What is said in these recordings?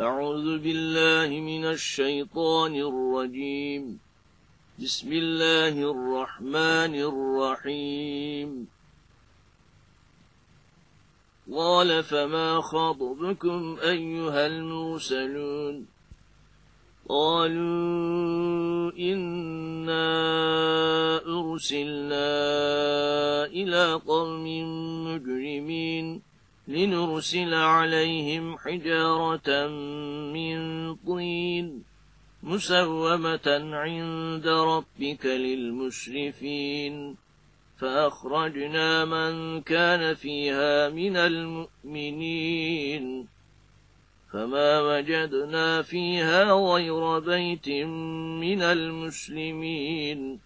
أعوذ بالله من الشيطان الرجيم. بسم الله الرحمن الرحيم. قال فما خطبكم أيها المرسلون؟ قالوا إنا أرسلنا إلى قوم مجرمين. لنرسل عليهم حجارة من طين مسومة عند ربك للمسرفين. فأخرجنا من كان فيها من المؤمنين. فما وجدنا فيها غير بيت من المسلمين.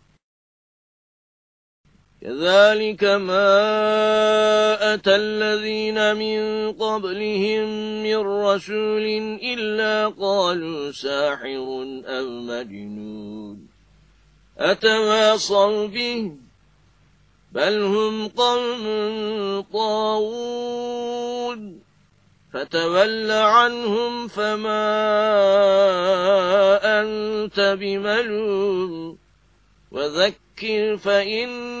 كذلك ما أتى الذين من قبلهم من رسول إلا قالوا ساحر أو مجنون. أتواصوا به؟ بل هم قوم طاغون. فتول عنهم فما أنت بملوم. وذكر فإن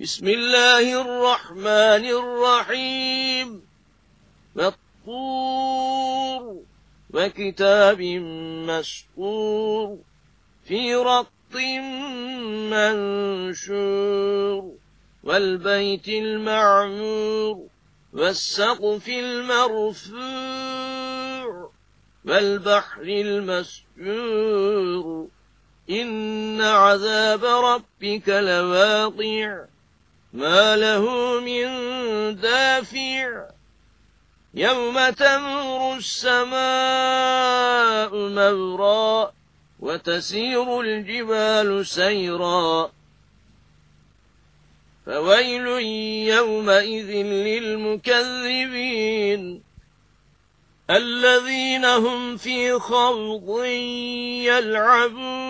بسم الله الرحمن الرحيم. والطور وكتاب مسطور في رق منشور والبيت المعمور والسقف المرفوع والبحر المسجور. إن عذاب ربك لواقع. ما له من دافع. يوم تمر السماء مورا وتسير الجبال سيرا. فويل يومئذ للمكذبين. الذين هم في خوض يلعبون.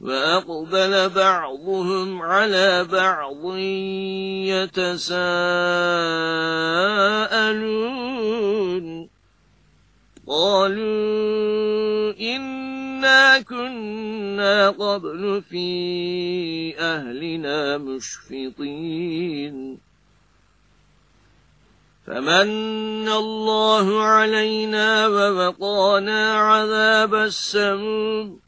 وأقبل بعضهم على بعض يتساءلون. قالوا إنا كنا قبل في أهلنا مشفطين فمن الله علينا ووقانا عذاب السموم.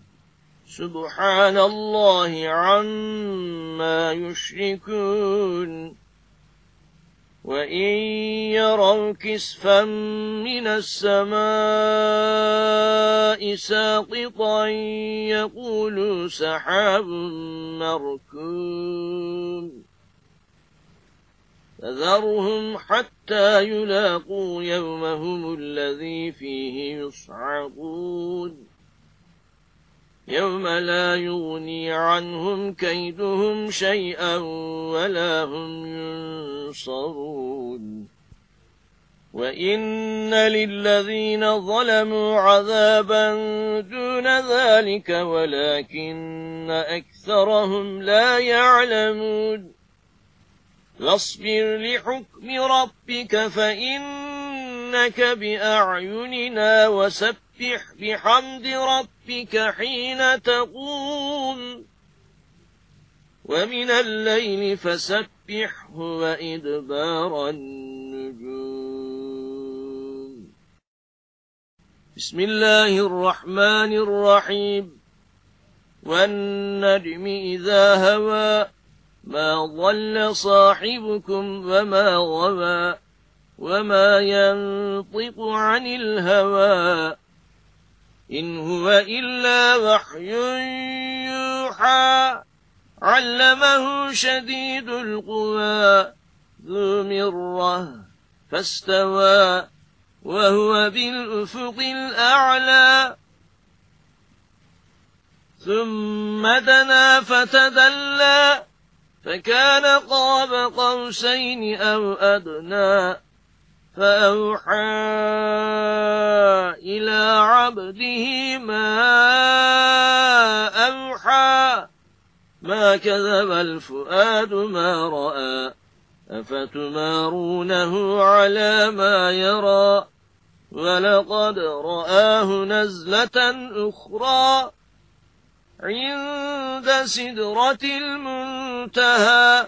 سبحان الله عما يشركون. وإن يروا كسفا من السماء ساقطا يقولوا سحاب مركوم. فذرهم حتى يلاقوا يومهم الذي فيه يصعقون. يوم لا يغني عنهم كيدهم شيئا ولا هم ينصرون. وإن للذين ظلموا عذابا دون ذلك ولكن أكثرهم لا يعلمون. فاصبر لحكم ربك فإنك بأعيننا وسبح بحمد ربك حين تقوم ومن الليل فسبحه وإدبار النجوم. بسم الله الرحمن الرحيم. والنجم إذا هوى ما ضل صاحبكم وما غوى وما ينطق عن الهوى إن هو إلا وحي يوحى. علمه شديد القوى ذو مرة فاستوى وهو بالأفق الأعلى. ثم دنا فتدلى فكان قاب قوسين أو أدنى. فأوحى إلى عبده ما أوحى ما كذب الفؤاد ما رأى أفتمارونه على ما يرى؟ ولقد رآه نزلة أخرى عند سدرة المنتهى.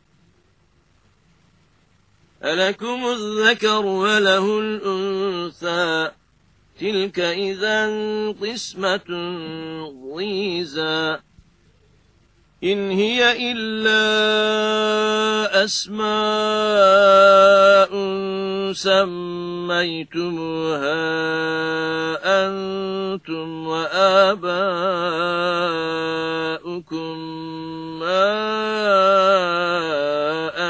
ألكم الذكر وله الأنثى. تلك إذا قسمة ضيزى. إن هي إلا أسماء سميتموها أنتم وآباؤكم ما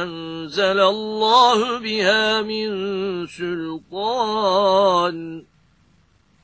أنزل الله بها من سلطان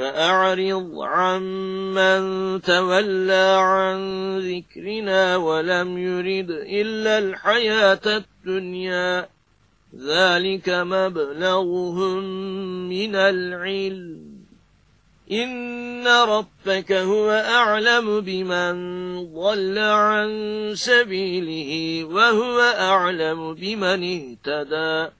فأعرض عمن تولى عن ذكرنا ولم يرد إلا الحياة الدنيا. ذلك مبلغهم من العلم. إن ربك هو أعلم بمن ضل عن سبيله وهو أعلم بمن اهتدى.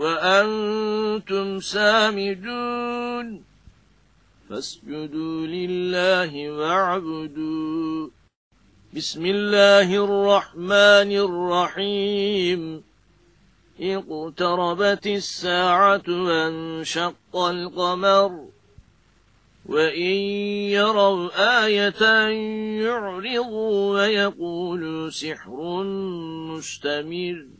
وأنتم سامدون. فاسجدوا لله واعبدوا. بسم الله الرحمن الرحيم. اقتربت الساعة وانشق القمر. وإن يروا آية يعرضوا ويقولوا سحر مستمر.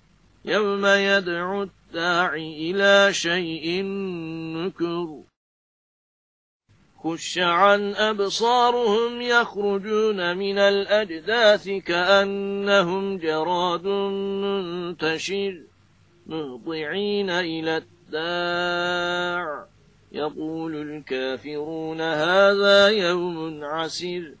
يوم يدعو الداعي إلى شيء نكر. خش عن أبصارهم يخرجون من الأجداث كأنهم جراد منتشر. مهضعين إلى الداع. يقول الكافرون هذا يوم عسير.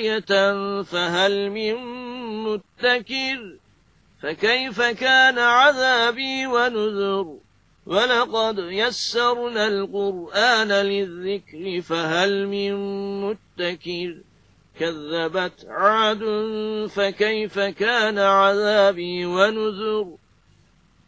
آية فهل من متكر فكيف كان عذابي ونذر ولقد يسرنا القرآن للذكر فهل من متكر كذبت عاد فكيف كان عذابي ونذر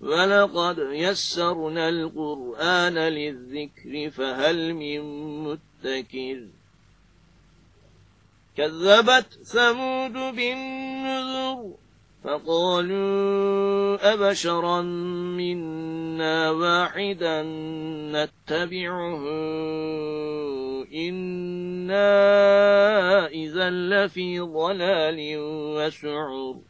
ولقد يسرنا القرآن للذكر فهل من متكر؟ كذبت ثمود بالنذر فقالوا أبشرا منا واحدا نتبعه إنا إذا لفي ضلال وسعر.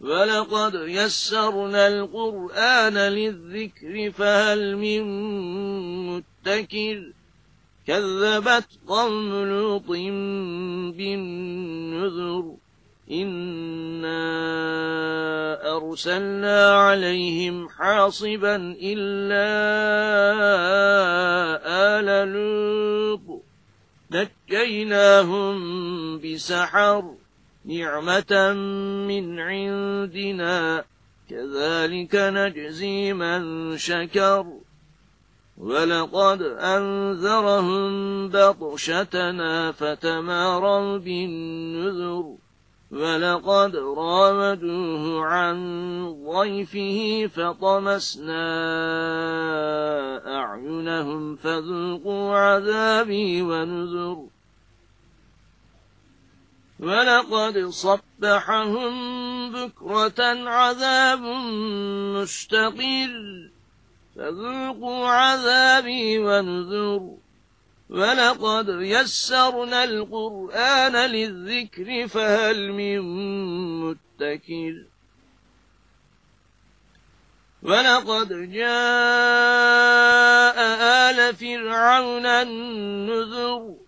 ولقد يسرنا القرآن للذكر فهل من متكر؟ كذبت قوم لوط بالنذر إنا أرسلنا عليهم حاصبا إلا آل لوط نجيناهم بسحر. نعمة من عندنا كذلك نجزي من شكر ولقد أنذرهم بطشتنا فتماروا بالنذر ولقد راودوه عن ضيفه فطمسنا أعينهم فذوقوا عذابي ونذر ولقد صبحهم بكرة عذاب مستقر فذوقوا عذابي ونذر ولقد يسرنا القرآن للذكر فهل من متكر. ولقد جاء آل فرعون النذر.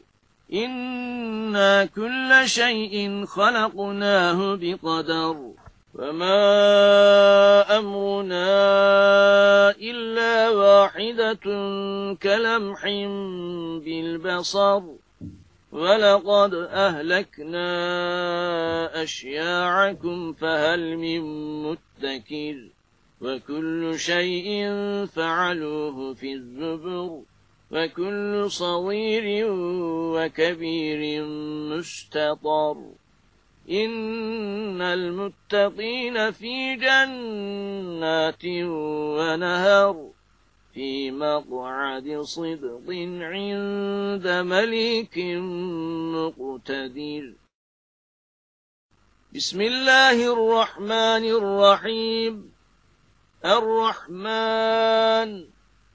إنا كل شيء خلقناه بقدر فما أمرنا إلا واحدة كلمح بالبصر ولقد أهلكنا أشياعكم فهل من متكر وكل شيء فعلوه في الزبر وكل صغير وكبير مستطر. إن المتقين في جنات ونهر في مقعد صدق عند مليك مقتدر. بسم الله الرحمن الرحيم. الرحمن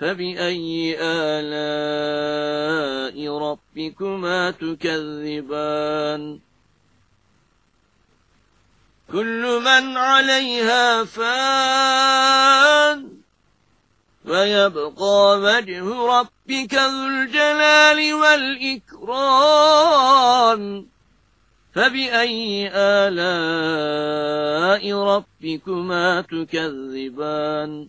فبأي آلاء ربكما تكذبان كل من عليها فان ويبقى وجه ربك ذو الجلال والإكرام فبأي آلاء ربكما تكذبان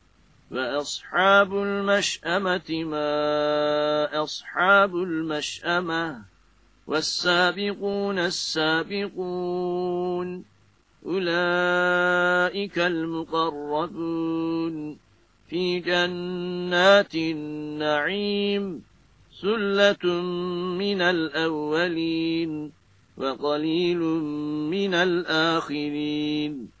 وأصحاب المشأمة ما أصحاب المشأمة والسابقون السابقون أولئك المقربون في جنات النعيم سلة من الأولين وقليل من الآخرين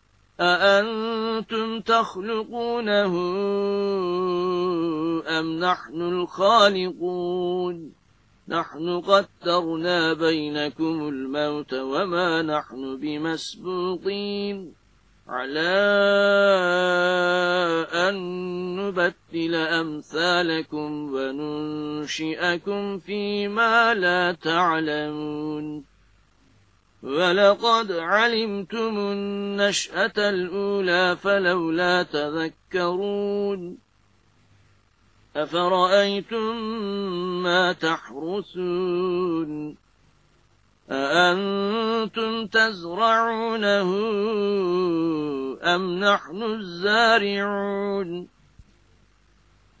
أأنتم تخلقونه أم نحن الخالقون؟ نحن قدرنا بينكم الموت وما نحن بمسبوطين على أن نبتل أمثالكم وننشئكم فيما لا تعلمون. ولقد علمتم النشأة الأولى فلولا تذكرون أفرأيتم ما تحرثون أأنتم تزرعونه أم نحن الزارعون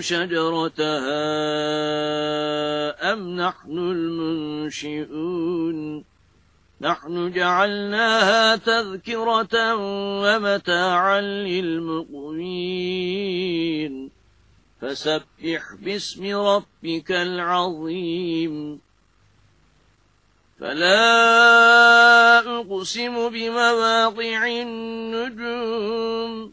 شجرتها أم نحن المنشئون نحن جعلناها تذكرة ومتاعا للمقوين فسبح باسم ربك العظيم فلا أقسم بمواقع النجوم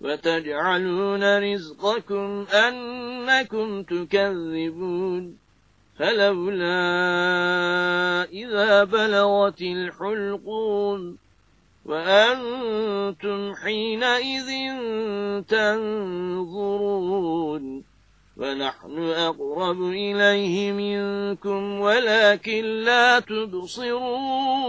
وتجعلون رزقكم أنكم تكذبون فلولا إذا بلغت الحلقون وأنتم حينئذ تنظرون ونحن أقرب إليه منكم ولكن لا تبصرون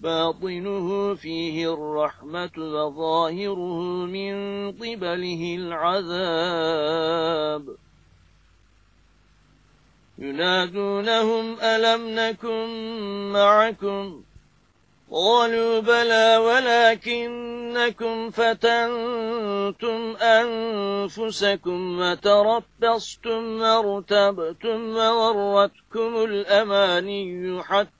باطنه فيه الرحمة وظاهره من قبله العذاب. ينادونهم ألم نكن معكم؟ قالوا بلى ولكنكم فتنتم أنفسكم وتربصتم وارتبتم وورتكم الأماني حتى